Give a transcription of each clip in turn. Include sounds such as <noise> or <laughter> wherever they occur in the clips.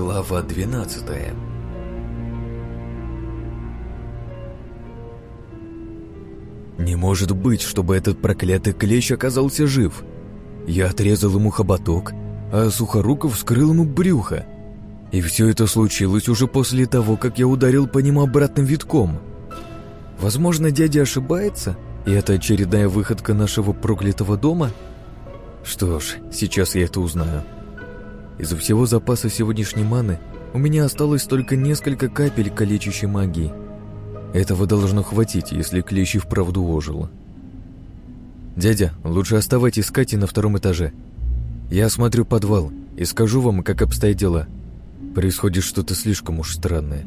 Глава 12 Не может быть, чтобы этот проклятый клещ оказался жив. Я отрезал ему хоботок, а Сухоруков вскрыл ему брюхо. И все это случилось уже после того, как я ударил по нему обратным витком. Возможно, дядя ошибается, и это очередная выходка нашего проклятого дома? Что ж, сейчас я это узнаю. Из всего запаса сегодняшней маны у меня осталось только несколько капель калечащей магии. Этого должно хватить, если клещ и вправду ожил. «Дядя, лучше оставайтесь с Катей на втором этаже. Я осмотрю подвал и скажу вам, как обстоят дела. Происходит что-то слишком уж странное».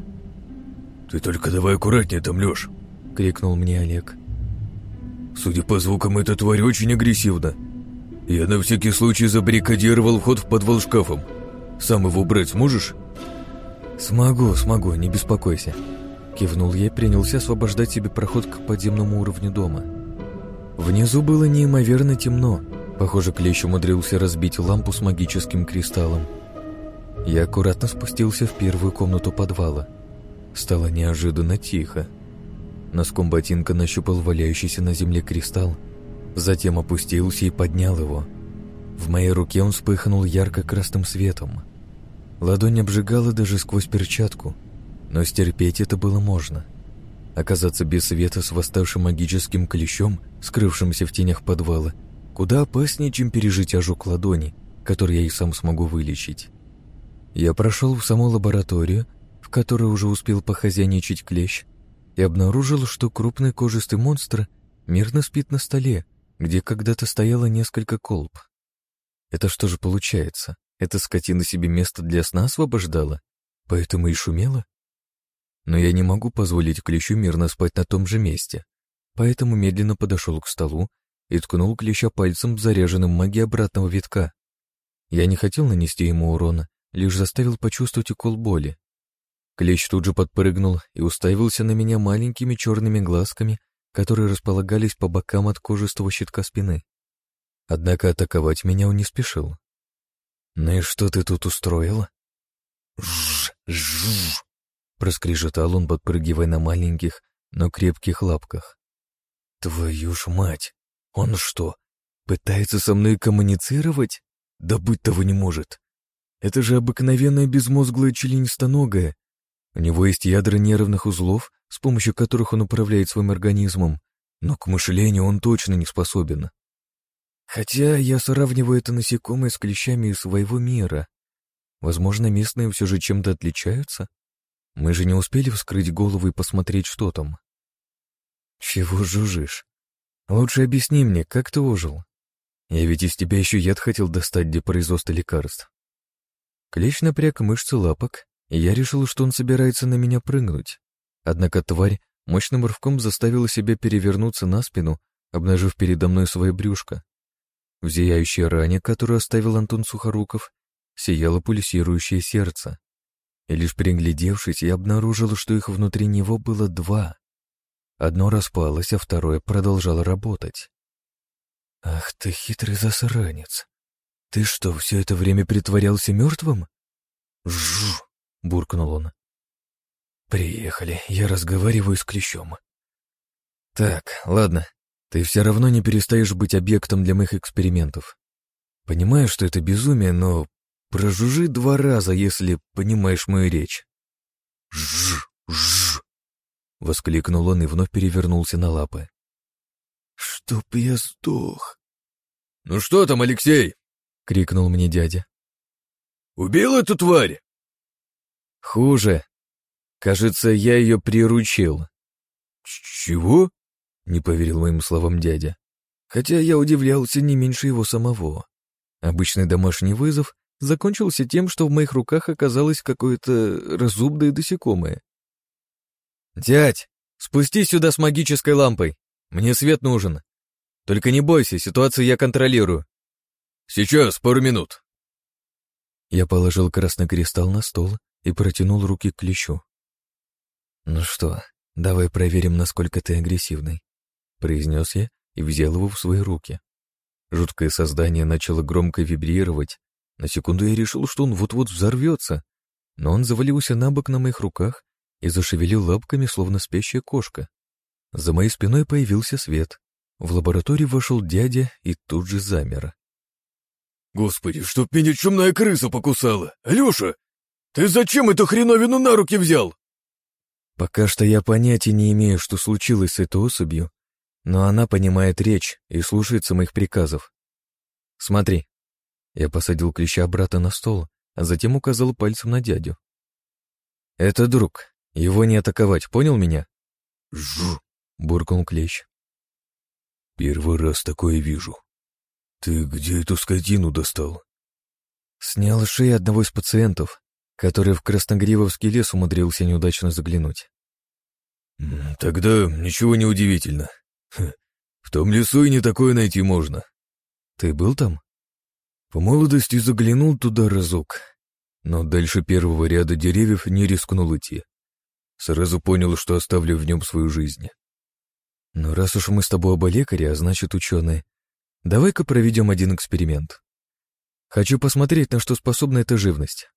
«Ты только давай аккуратнее там, Лёш!» — крикнул мне Олег. «Судя по звукам, эта тварь очень агрессивна. Я на всякий случай забаррикадировал вход в подвал шкафом. Сам его убрать сможешь?» «Смогу, смогу, не беспокойся», — кивнул я и принялся освобождать себе проход к подземному уровню дома. Внизу было неимоверно темно. Похоже, клещ умудрился разбить лампу с магическим кристаллом. Я аккуратно спустился в первую комнату подвала. Стало неожиданно тихо. Носком ботинка нащупал валяющийся на земле кристалл, затем опустился и поднял его. В моей руке он вспыхнул ярко-красным светом. Ладонь обжигала даже сквозь перчатку, но стерпеть это было можно. Оказаться без света с восставшим магическим клещом, скрывшимся в тенях подвала, куда опаснее, чем пережить ожог ладони, который я и сам смогу вылечить. Я прошел в саму лабораторию, в которой уже успел похозяйничать клещ, и обнаружил, что крупный кожистый монстр мирно спит на столе, где когда-то стояло несколько колб. Это что же получается? Эта скотина себе место для сна освобождала, поэтому и шумела? Но я не могу позволить клещу мирно спать на том же месте, поэтому медленно подошел к столу и ткнул клеща пальцем, заряженным магией обратного витка. Я не хотел нанести ему урона, лишь заставил почувствовать укол боли. Клещ тут же подпрыгнул и уставился на меня маленькими черными глазками, которые располагались по бокам от кожистого щитка спины. Однако атаковать меня он не спешил. «Ну и что ты тут устроила?» «Жжж-жжж!» — проскрежетал он, подпрыгивая на маленьких, но крепких лапках. «Твою ж мать! Он что, пытается со мной коммуницировать? Да быть того не может! Это же обыкновенная безмозглая членистоногая, у него есть ядра нервных узлов, с помощью которых он управляет своим организмом, но к мышлению он точно не способен. Хотя я сравниваю это насекомое с клещами из своего мира. Возможно, местные все же чем-то отличаются? Мы же не успели вскрыть голову и посмотреть, что там. Чего жужжишь? Лучше объясни мне, как ты ожил? Я ведь из тебя еще яд хотел достать для производства лекарств. Клещ напряг мышцы лапок и я решил, что он собирается на меня прыгнуть. Однако тварь мощным рывком заставила себя перевернуться на спину, обнажив передо мной свое брюшко. В зияющей ране, которую оставил Антон Сухоруков, сияло пульсирующее сердце. И лишь приглядевшись, я обнаружил, что их внутри него было два. Одно распалось, а второе продолжало работать. «Ах ты хитрый засранец! Ты что, все это время притворялся мертвым?» «Жжж!» буркнул он. «Приехали, я разговариваю с клещом». «Так, ладно, ты все равно не перестаешь быть объектом для моих экспериментов. Понимаю, что это безумие, но прожужжи два раза, если понимаешь мою речь». «Жжж, жжж!» — воскликнул он и вновь перевернулся на лапы. «Чтоб я сдох!» «Ну что там, Алексей?» — крикнул мне дядя. «Убил эту тварь?» Хуже. Кажется, я ее приручил. Чего? Не поверил моим словам дядя. Хотя я удивлялся не меньше его самого. Обычный домашний вызов закончился тем, что в моих руках оказалось какое-то разумное досекомое. «Дядь, спусти сюда с магической лампой. Мне свет нужен. Только не бойся, ситуацию я контролирую». «Сейчас, пару минут». Я положил красный кристалл на стол и протянул руки к клещу. «Ну что, давай проверим, насколько ты агрессивный», — произнес я и взял его в свои руки. Жуткое создание начало громко вибрировать. На секунду я решил, что он вот-вот взорвется, но он завалился на бок на моих руках и зашевелил лапками, словно спящая кошка. За моей спиной появился свет. В лабораторию вошел дядя и тут же замер. «Господи, чтоб меня чумная крыса покусала! Алеша, ты зачем эту хреновину на руки взял?» Пока что я понятия не имею, что случилось с этой особью, но она понимает речь и слушается моих приказов. Смотри. Я посадил клеща брата на стол, а затем указал пальцем на дядю. Это друг. Его не атаковать, понял меня? Жу, буркнул клещ. Первый раз такое вижу. Ты где эту скотину достал? Снял шеи одного из пациентов, который в Красногривовский лес умудрился неудачно заглянуть. Тогда ничего не удивительно. В том лесу и не такое найти можно. Ты был там? По молодости заглянул туда разок, но дальше первого ряда деревьев не рискнул идти. Сразу понял, что оставлю в нем свою жизнь. Но ну, раз уж мы с тобой оба лекари, а значит ученые, давай-ка проведем один эксперимент. Хочу посмотреть, на что способна эта живность.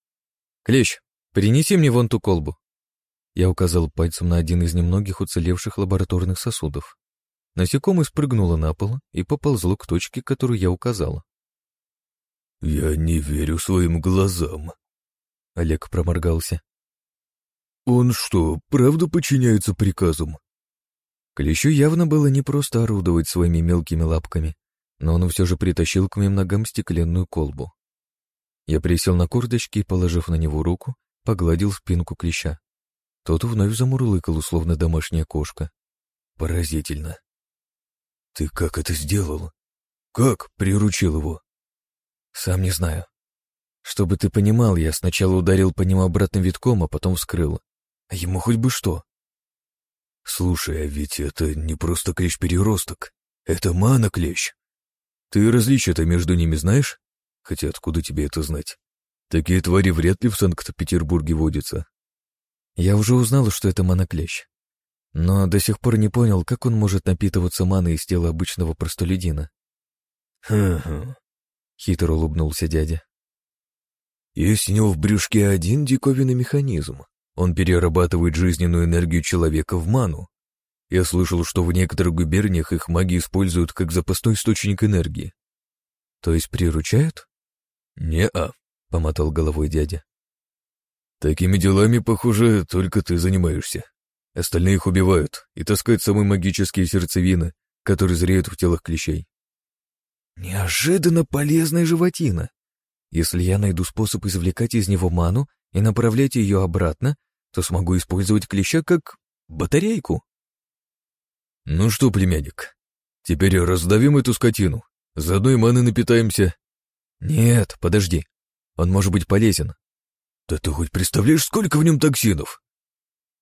Клещ, принеси мне вон ту колбу. Я указал пальцем на один из немногих уцелевших лабораторных сосудов. Насекомое спрыгнуло на пол и поползло к точке, которую я указал. «Я не верю своим глазам», — Олег проморгался. «Он что, правда подчиняется приказам?» Клещу явно было не просто орудовать своими мелкими лапками, но он все же притащил к моим ногам стеклянную колбу. Я присел на курдочки и, положив на него руку, погладил спинку клеща. Тот вновь замурлыкал, условно домашняя кошка. Поразительно. «Ты как это сделал? Как приручил его?» «Сам не знаю. Чтобы ты понимал, я сначала ударил по нему обратным витком, а потом вскрыл. А ему хоть бы что». «Слушай, а ведь это не просто клещ-переросток. Это мана-клещ. Ты различия-то между ними знаешь? Хотя откуда тебе это знать? Такие твари вряд ли в Санкт-Петербурге водятся». Я уже узнал, что это моноклещ но до сих пор не понял, как он может напитываться маной из тела обычного простолюдина. «Хм-хм», — хитро улыбнулся дядя. «Есть у него в брюшке один диковинный механизм. Он перерабатывает жизненную энергию человека в ману. Я слышал, что в некоторых губерниях их маги используют как запасной источник энергии. То есть приручают? Не-а, помотал головой дядя. Такими делами, похоже, только ты занимаешься. Остальные их убивают и таскают самые магические сердцевины, которые зреют в телах клещей. Неожиданно полезная животина. Если я найду способ извлекать из него ману и направлять ее обратно, то смогу использовать клеща как батарейку. Ну что, племянник, теперь раздавим эту скотину, заодно и маны напитаемся. Нет, подожди, он может быть полезен. Да ты хоть представляешь, сколько в нем токсинов?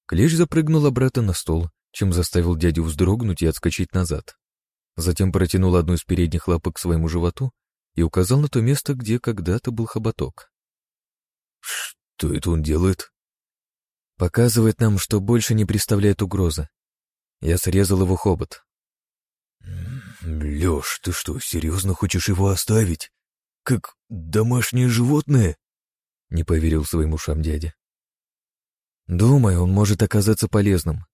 Клещ запрыгнул обратно на стол, чем заставил дядю вздрогнуть и отскочить назад. Затем протянул одну из передних лапок к своему животу и указал на то место, где когда-то был хоботок. «Что это он делает?» «Показывает нам, что больше не представляет угрозы. Я срезал его хобот». «Лёш, ты что, серьезно хочешь его оставить? Как домашнее животное?» Не поверил своим ушам дядя. Думаю, он может оказаться полезным.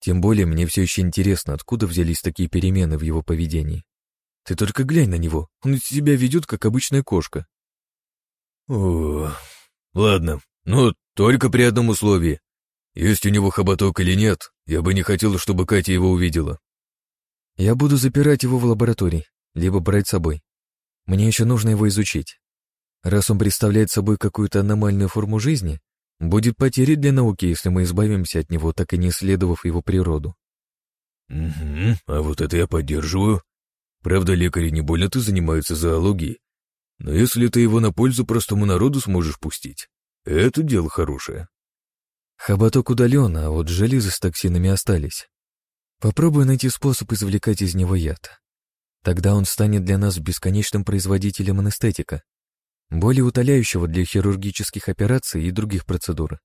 Тем более мне все еще интересно, откуда взялись такие перемены в его поведении. Ты только глянь на него, он себя ведет, как обычная кошка. О, ладно, но только при одном условии. Есть у него хоботок или нет, я бы не хотел, чтобы Катя его увидела. Я буду запирать его в лаборатории, либо брать с собой. Мне еще нужно его изучить. Раз он представляет собой какую-то аномальную форму жизни, Будет потерей для науки, если мы избавимся от него, так и не исследовав его природу. Угу, а вот это я поддерживаю. Правда, лекари не больно-то занимаются зоологией. Но если ты его на пользу простому народу сможешь пустить, это дело хорошее. Хоботок удален, а вот железы с токсинами остались. Попробую найти способ извлекать из него яд. Тогда он станет для нас бесконечным производителем анестетика более утоляющего для хирургических операций и других процедур.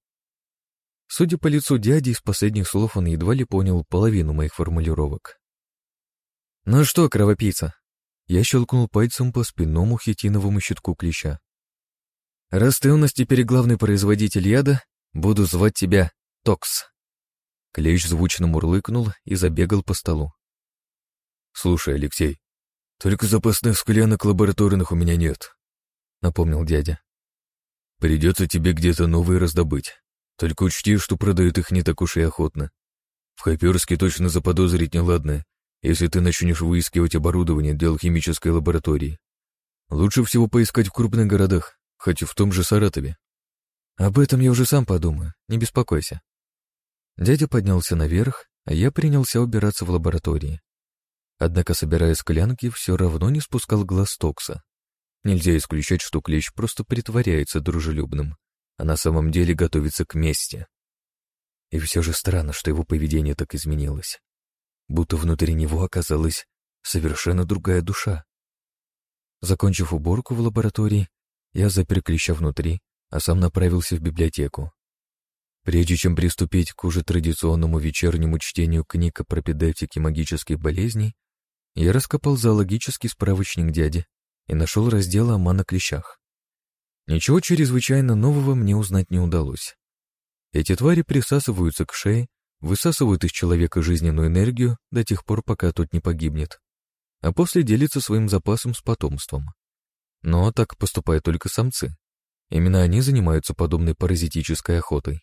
Судя по лицу дяди, из последних слов он едва ли понял половину моих формулировок. «Ну что, кровопийца?» Я щелкнул пальцем по спинному хитиновому щитку клеща. Раз ты у нас теперь главный производитель яда, буду звать тебя Токс». Клещ звучно мурлыкнул и забегал по столу. «Слушай, Алексей, только запасных склянок лабораторных у меня нет», — напомнил дядя. «Придется тебе где-то новые раздобыть. Только учти, что продают их не так уж и охотно. В Хайперске точно заподозрить неладное, если ты начнешь выискивать оборудование для алхимической лаборатории. Лучше всего поискать в крупных городах, хоть и в том же Саратове. Об этом я уже сам подумаю, не беспокойся. Дядя поднялся наверх, а я принялся убираться в лаборатории. Однако, собирая склянки, все равно не спускал глаз Токса. Нельзя исключать, что Клещ просто притворяется дружелюбным, а на самом деле готовится к мести. И все же странно, что его поведение так изменилось. Будто внутри него оказалась совершенно другая душа. Закончив уборку в лаборатории, я запер Клеща внутри, а сам направился в библиотеку. Прежде чем приступить к уже традиционному вечернему чтению книг о пропедевтике магических болезней, я раскопал зоологический справочник дяди и нашел раздел о маноклещах. Ничего чрезвычайно нового мне узнать не удалось. Эти твари присасываются к шее, высасывают из человека жизненную энергию до тех пор, пока тот не погибнет, а после делятся своим запасом с потомством. Но так поступают только самцы. Именно они занимаются подобной паразитической охотой.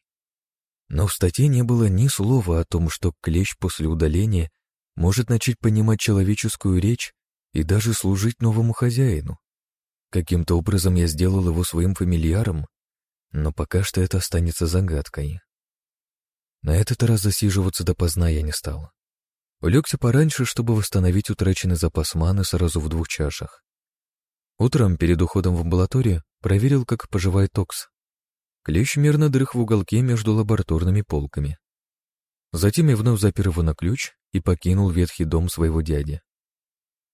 Но в статье не было ни слова о том, что клещ после удаления может начать понимать человеческую речь и даже служить новому хозяину. Каким-то образом я сделал его своим фамильяром, но пока что это останется загадкой. На этот раз засиживаться допоздна я не стал. Улегся пораньше, чтобы восстановить утраченный запас маны сразу в двух чашах. Утром, перед уходом в амбулаторию, проверил, как поживает Токс. Клещ мирно дрых в уголке между лабораторными полками. Затем я вновь запер его на ключ и покинул ветхий дом своего дяди.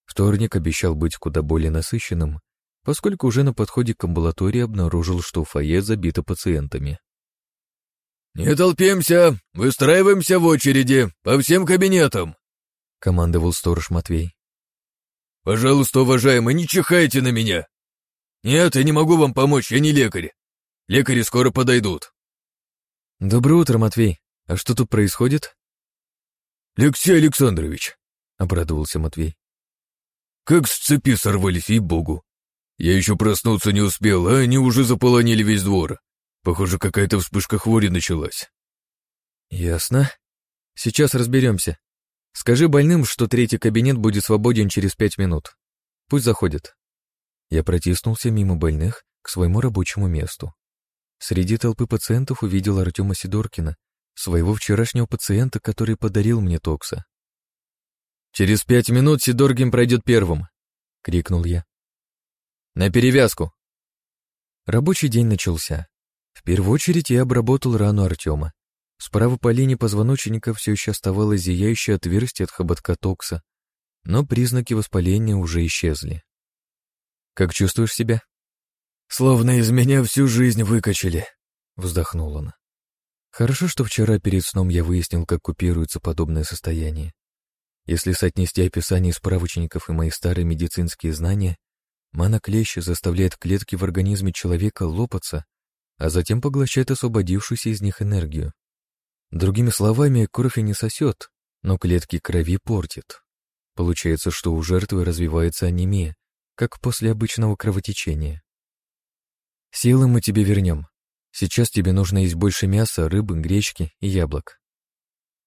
Вторник обещал быть куда более насыщенным, поскольку уже на подходе к амбулатории обнаружил, что фойе забито пациентами. «Не толпимся! Выстраиваемся в очереди! По всем кабинетам!» — командовал сторож Матвей. «Пожалуйста, уважаемый, не чихайте на меня! Нет, я не могу вам помочь, я не лекарь. Лекари скоро подойдут. Доброе утро, Матвей. А что тут происходит? Алексей Александрович, обрадовался Матвей. Как с цепи сорвались, ей-богу. Я еще проснуться не успел, а они уже заполонили весь двор. Похоже, какая-то вспышка хвори началась. Ясно. Сейчас разберемся. Скажи больным, что третий кабинет будет свободен через пять минут. Пусть заходят. Я протиснулся мимо больных к своему рабочему месту. Среди толпы пациентов увидел Артема Сидоркина, своего вчерашнего пациента, который подарил мне Токса. «Через пять минут Сидоргин пройдет первым!» — крикнул я. «На перевязку!» Рабочий день начался. В первую очередь я обработал рану Артема. Справа по линии позвоночника все еще оставалось зияющее отверстие от хоботка Токса, но признаки воспаления уже исчезли. «Как чувствуешь себя?» «Словно из меня всю жизнь выкачали», — вздохнул он. Хорошо, что вчера перед сном я выяснил, как купируется подобное состояние. Если соотнести описание справочников и мои старые медицинские знания, маноклещ заставляет клетки в организме человека лопаться, а затем поглощает освободившуюся из них энергию. Другими словами, кровь и не сосет, но клетки крови портит. Получается, что у жертвы развивается анемия, как после обычного кровотечения. Силы мы тебе вернем. Сейчас тебе нужно есть больше мяса, рыбы, гречки и яблок.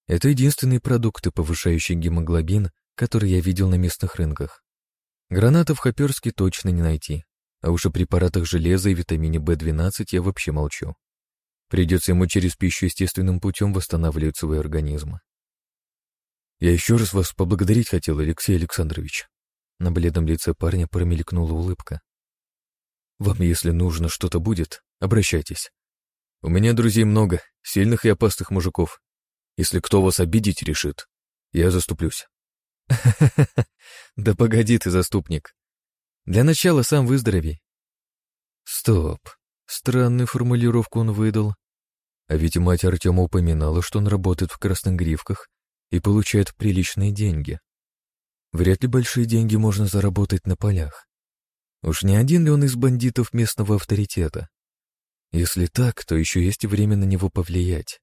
Это единственные продукты, повышающие гемоглобин, которые я видел на местных рынках. Гранатов в Хоперске точно не найти, а уж о препаратах железа и витамине В12 я вообще молчу. Придется ему через пищу естественным путем восстанавливать свой организм. Я еще раз вас поблагодарить хотел, Алексей Александрович. На бледном лице парня промелькнула улыбка. Вам, если нужно что-то будет, обращайтесь. У меня друзей много, сильных и опасных мужиков. Если кто вас обидеть решит, я заступлюсь. <laughs> Да погоди ты, заступник. Для начала сам выздорови. Стоп. Странную формулировку он выдал. А ведь мать Артема упоминала, что он работает в красных гривках и получает приличные деньги. Вряд ли большие деньги можно заработать на полях. Уж не один ли он из бандитов местного авторитета? Если так, то еще есть время на него повлиять.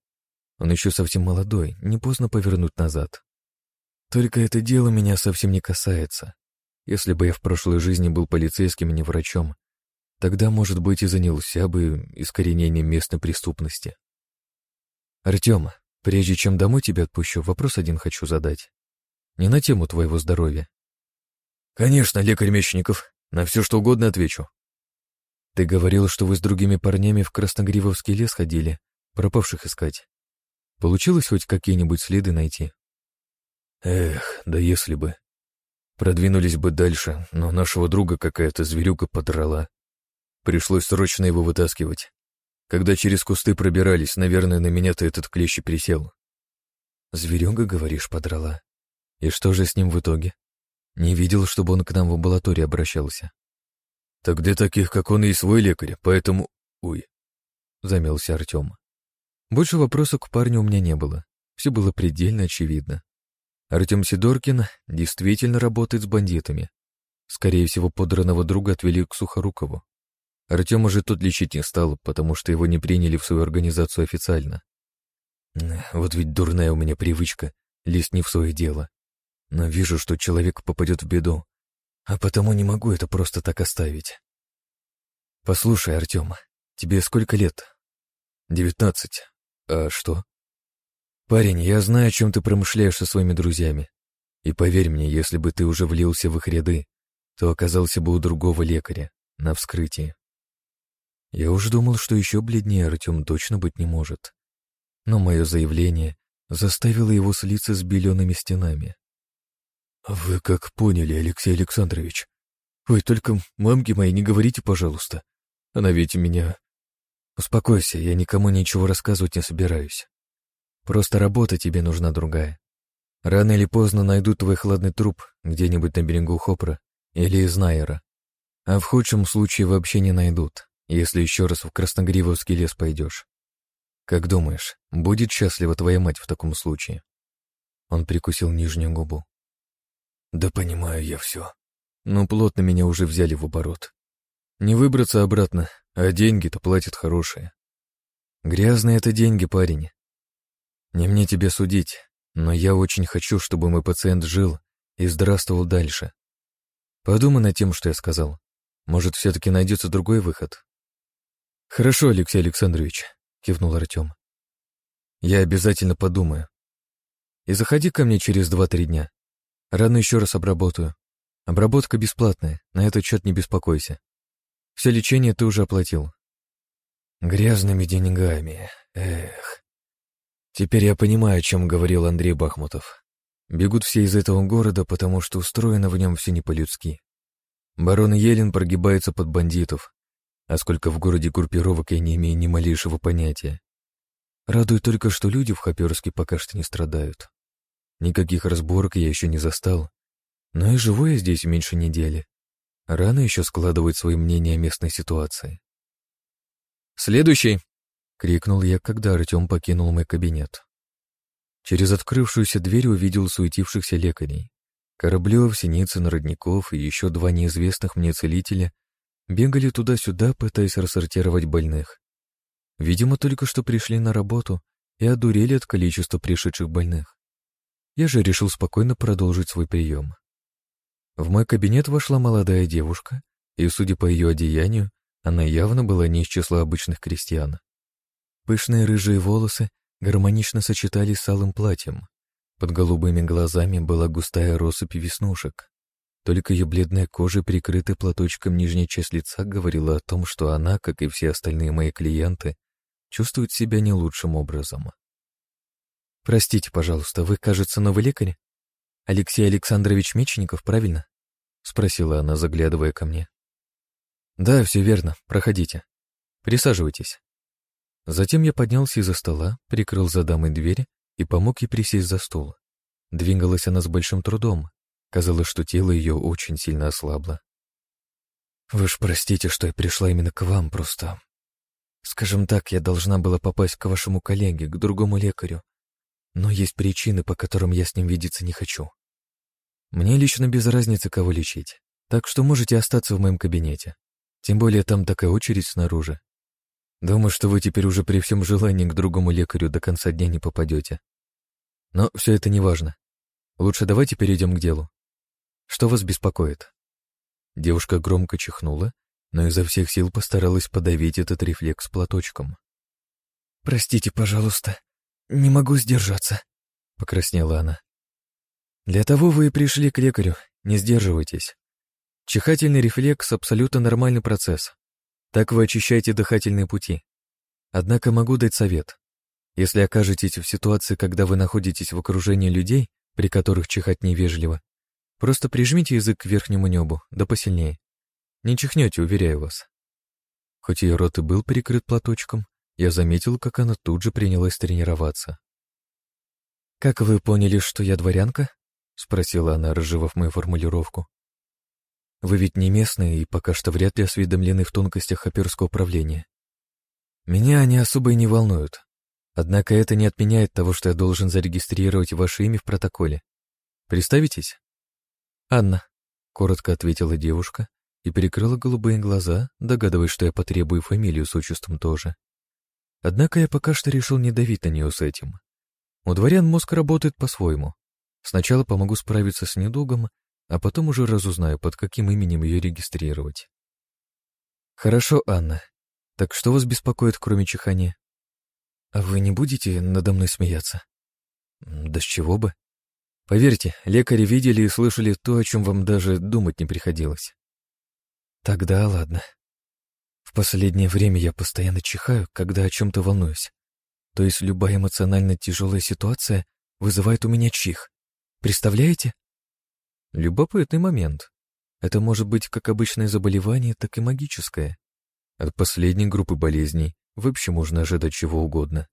Он еще совсем молодой, не поздно повернуть назад. Только это дело меня совсем не касается. Если бы я в прошлой жизни был полицейским, а не врачом, тогда, может быть, и занялся бы искоренением местной преступности. Артем, прежде чем домой тебя отпущу, вопрос один хочу задать. Не на тему твоего здоровья. Конечно, лекарь Мечников. На все что угодно отвечу. Ты говорил, что вы с другими парнями в Красногривовский лес ходили, пропавших искать. Получилось хоть какие-нибудь следы найти? Эх, да если бы. Продвинулись бы дальше, но нашего друга какая-то зверюка подрала. Пришлось срочно его вытаскивать. Когда через кусты пробирались, наверное, на меня-то этот клещ и присел. Зверюга, говоришь, подрала. И что же с ним в итоге? Не видел, чтобы он к нам в амбулатории обращался. Так для таких, как он, и свой лекарь, поэтому... Ой. Замялся Артем. Больше вопросов к парню у меня не было. Все было предельно очевидно. Артем Сидоркин действительно работает с бандитами. Скорее всего, подранного друга отвели к Сухорукову. Артем уже тут лечить не стал, потому что его не приняли в свою организацию официально. Вот ведь дурная у меня привычка лезть не в свое дело. Но вижу, что человек попадет в беду, а потому не могу это просто так оставить. Послушай, Артем, тебе сколько лет? Девятнадцать. А что? «Парень, я знаю, о чем ты промышляешь со своими друзьями. И поверь мне, если бы ты уже влился в их ряды, то оказался бы у другого лекаря, на вскрытии. Я уже думал, что еще бледнее Артем точно быть не может. Но мое заявление заставило его слиться с белеными стенами. «Вы как поняли, Алексей Александрович? Вы только мамке моей не говорите, пожалуйста. Она ведь меня...» «Успокойся, я никому ничего рассказывать не собираюсь. Просто работа тебе нужна другая. Рано или поздно найдут твой хладный труп где-нибудь на берегу Хопра или из Найера. А в худшем случае вообще не найдут, если еще раз в Красногривовский лес пойдешь. Как думаешь, будет счастлива твоя мать в таком случае?» Он прикусил нижнюю губу. «Да понимаю я все. Но плотно меня уже взяли в оборот. Не выбраться обратно, а деньги-то платят хорошие. Грязные это деньги, парень, не мне тебе судить, но я очень хочу, чтобы мой пациент жил и здравствовал дальше. Подумай над тем, что я сказал. Может, все-таки найдется другой выход? Хорошо, Алексей Александрович, кивнул Артем. Я обязательно подумаю. И заходи ко мне через два-три дня. Рано еще раз обработаю. Обработка бесплатная, на этот счет не беспокойся. Все лечение ты уже оплатил. Грязными деньгами, эх. Теперь я понимаю, о чем говорил Андрей Бахмутов. Бегут все из этого города, потому что устроено в нем все не по-людски. Барон Елен прогибается под бандитов, а сколько в городе группировок я не имею ни малейшего понятия. Радует только, что люди в Хоперске пока что не страдают. Никаких разборок я еще не застал, но и живу я здесь меньше недели. Рано еще складывать свои мнения о местной ситуации. «Следующий!» — крикнул я, когда Артем покинул мой кабинет. Через открывшуюся дверь увидел суетившихся лекарей. Кораблев, Синицын, Родников и еще два неизвестных мне целителя бегали туда-сюда, пытаясь рассортировать больных. Видимо, только что пришли на работу и одурели от количества пришедших больных. Я же решил спокойно продолжить свой прием. В мой кабинет вошла молодая девушка, и, судя по ее одеянию, она явно была не из числа обычных крестьян. Пышные рыжие волосы гармонично сочетались с алым платьем. Под голубыми глазами была густая россыпь веснушек. Только ее бледная кожа, прикрытая платочком нижняя часть лица, говорила о том, что она, как и все остальные мои клиенты, чувствует себя не лучшим образом. «Простите, пожалуйста, вы, кажется, новый лекарь? Алексей Александрович Мечников, правильно?» — спросила она, заглядывая ко мне. «Да, все верно, проходите. Присаживайтесь». Затем я поднялся из-за стола, прикрыл за дамой дверь и помог ей присесть за стол. Двигалась она с большим трудом. Казалось, что тело ее очень сильно ослабло. «Вы ж простите, что я пришла именно к вам, просто... Скажем так, я должна была попасть к вашему коллеге, к другому лекарю. Но есть причины, по которым я с ним видеться не хочу. Мне лично без разницы, кого лечить, так что можете остаться в моем кабинете. Тем более там такая очередь снаружи. Думаю, что вы теперь уже при всем желании к другому лекарю до конца дня не попадете. Но все это не важно. Лучше давайте перейдем к делу. Что вас беспокоит?» Девушка громко чихнула, но изо всех сил постаралась подавить этот рефлекс платочком. «Простите, пожалуйста, не могу сдержаться», — покраснела она. «Для того вы и пришли к лекарю, не сдерживайтесь. Чихательный рефлекс — абсолютно нормальный процесс. Так вы очищаете дыхательные пути. Однако могу дать совет. Если окажетесь в ситуации, когда вы находитесь в окружении людей, при которых чихать невежливо, просто прижмите язык к верхнему небу, да посильнее. Не чихнете, уверяю вас. Хоть ее рот и был прикрыт платочком, я заметил, как она тут же принялась тренироваться. «Как вы поняли, что я дворянка?» — спросила она, разжевав мою формулировку. «Вы ведь не местные и пока что вряд ли осведомлены в тонкостях оперского управления. Меня они особо и не волнуют. Однако это не отменяет того, что я должен зарегистрировать ваше имя в протоколе. Представитесь?» «Анна», — коротко ответила девушка и перекрыла голубые глаза, догадываясь, что я потребую фамилию с отчеством тоже. Однако я пока что решил не давить на нее с этим. У дворян мозг работает по-своему. Сначала помогу справиться с недугом, а потом уже разузнаю, под каким именем ее регистрировать. Хорошо, Анна. Так что вас беспокоит, кроме чихания? А вы не будете надо мной смеяться? Да с чего бы? Поверьте, лекари видели и слышали то, о чем вам даже думать не приходилось. Тогда ладно. Последнее время я постоянно чихаю, когда о чем-то волнуюсь. То есть любая эмоционально тяжелая ситуация вызывает у меня чих. Представляете? Любопытный момент. Это может быть как обычное заболевание, так и магическое. От последней группы болезней вообще можно ожидать чего угодно.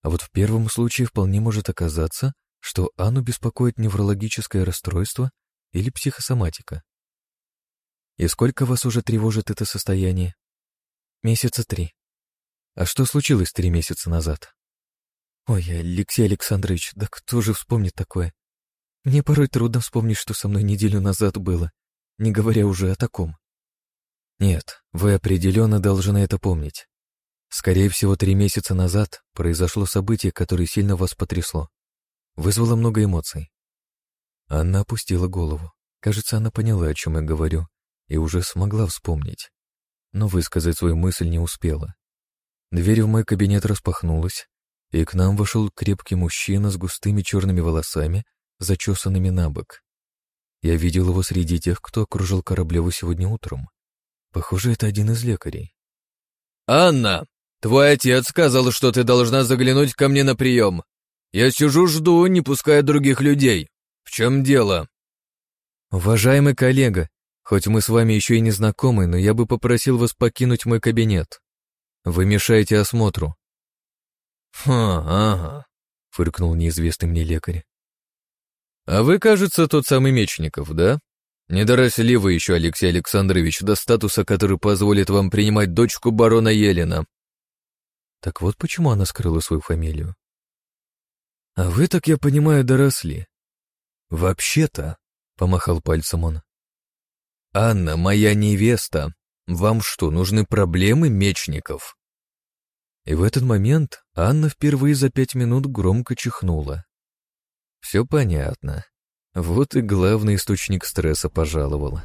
А вот в первом случае вполне может оказаться, что Анну беспокоит неврологическое расстройство или психосоматика. И сколько вас уже тревожит это состояние? Месяца три. А что случилось три месяца назад? Ой, Алексей Александрович, да кто же вспомнит такое? Мне порой трудно вспомнить, что со мной неделю назад было, не говоря уже о таком. Нет, вы определенно должны это помнить. Скорее всего, три месяца назад произошло событие, которое сильно вас потрясло. Вызвало много эмоций. Анна опустила голову. Кажется, она поняла, о чем я говорю, и уже смогла вспомнить но высказать свою мысль не успела. Дверь в мой кабинет распахнулась, и к нам вошел крепкий мужчина с густыми черными волосами, зачесанными на бок. Я видел его среди тех, кто окружил Кораблеву сегодня утром. Похоже, это один из лекарей. «Анна, твой отец сказал, что ты должна заглянуть ко мне на прием. Я сижу жду, не пуская других людей. В чем дело?» «Уважаемый коллега, Хоть мы с вами еще и не знакомы, но я бы попросил вас покинуть мой кабинет. Вы мешаете осмотру». «Ха, ага», — фыркнул неизвестный мне лекарь. «А вы, кажется, тот самый Мечников, да? Не доросли вы еще, Алексей Александрович, до статуса, который позволит вам принимать дочку барона Елена». Так вот почему она скрыла свою фамилию. «А вы, так я понимаю, доросли». «Вообще-то», — помахал пальцем он, «Анна, моя невеста, вам что, нужны проблемы мечников?» И в этот момент Анна впервые за пять минут громко чихнула. Все понятно. Вот и главный источник стресса пожаловала.